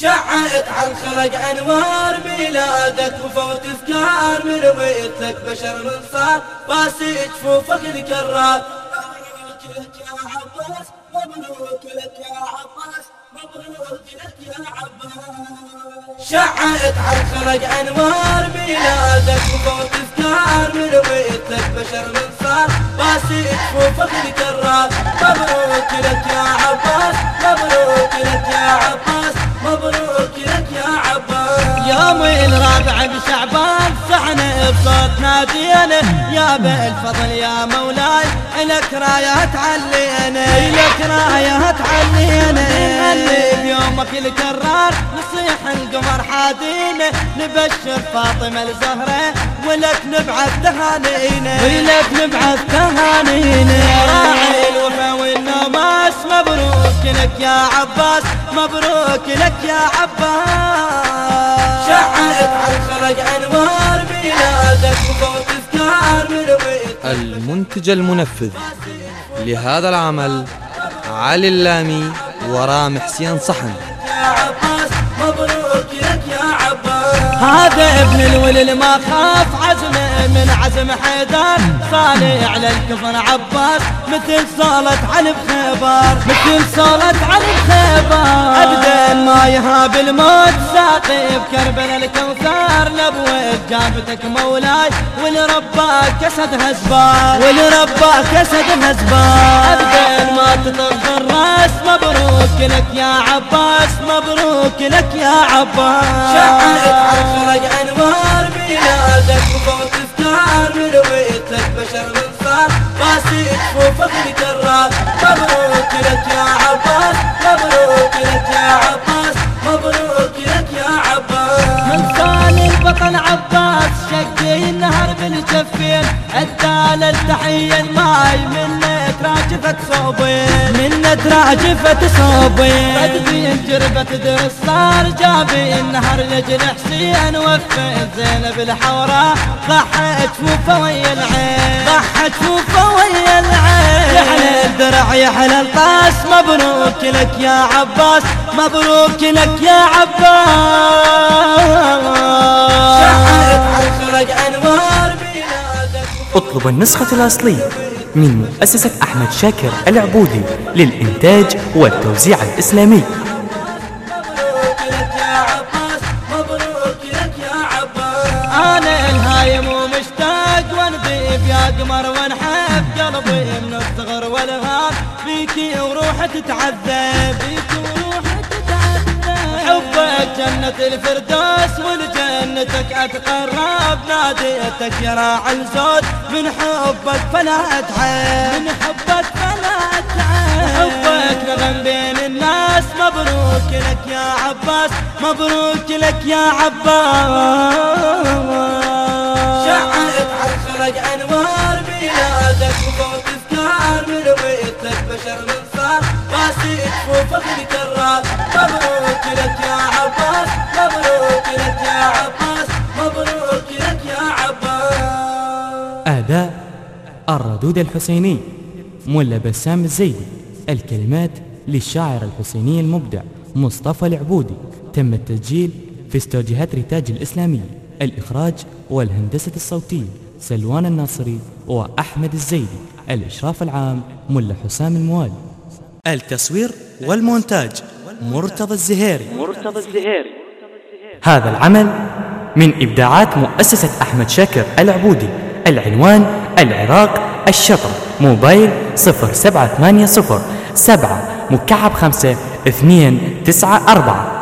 شعت عن خلق أنوار ميلادك وفوت افكار من مثلك بشر من صار باسي جفوفك الكرار. مبروك لك يا عباس مبروك لك يا عباس مبروك لك يا شعت عن خلق أنوار ميلادك وفوت افكار من مثلك بشر من صار باسي جفوفك الكرار. مبروك لك يا يوم الرابع بشعبان صحنا بصوت نادينا يا بالفضل يا مولاي لك راية تعلينا. لك راية تعلينا. اللي بيومك الكرار نصيح القمر حادينا. نبشر فاطمة الزهرة ولك نبعث تهانينا. ولك نبعث تهانينا. راعي الوفا والنماس مبروك لك يا عباس مبروك لك يا عباس. المنتج المنفذ لهذا العمل علي اللامي ورام حسين صحن. هذا ابن الولد ما خاف عزمه من عزم حيدر. صالح على الكفر عباس مثل صالة علي بخيبر مثل صالة علي بخيبر. ابدا ما يهاب الموت ساقي بكربلاء الكوثر لبوة جابتك مولاي ولرباك كسد هزبار ولرباك كسد هزبار ابدا ما تطغ الرأس مبروك لك يا عباس مبروك لك يا عباس. شعت عن خلق أنوار ميلادك وفوت افكار من بيتك بشر من صار. باسي الكرار مبروك لك يا ادال التحية الماي منه تراجفت صوبين منه تراجفت صوبين بدبين جربت درس صار جابي النهر لجل حسين وفين زينب الحوراء ضحت فوفه ويا العين. ضحت فوفه ويا العين. يحلى الدرع يحلى الطاس مبروك لك يا عباس. مبروك لك يا عباس. اطلب النسخة الأصلية من مؤسسة أحمد شاكر العبودي للإنتاج والتوزيع الإسلامي. أنا الهايم ومشتاق يا قمر ونحب قلبي من الصغر وروحي تتعذب فيكي وروحي تتعذب. حبك جنة الفردوس ولجنتك أتقرب ناديتك يا راعي الزود. من حبك فلا أتعب. من حبك فلا أتعب. حبك نغم بين الناس. مبروك لك يا عباس. مبروك لك يا عباس. شعت عن خلق أنوار ميلادك وفوت افكار من بيتك بشر من صار. باسي جفوفك الكرار. مبروك لك الردود الحسيني ملا بسام الزيدي الكلمات للشاعر الحسيني المبدع مصطفى العبودي. تم التسجيل في استوديوهات ريتاج الإسلامية الإخراج والهندسة الصوتية سلوان الناصري وأحمد الزيدي. الإشراف العام ملا حسام الموالي. التصوير والمونتاج مرتضى الزهيري. مرتضى الزهيري هذا العمل من إبداعات مؤسسة أحمد شاكر العبودي. العنوان العراق الشطر موبايل 0780 7 مكعب 5 2 9 4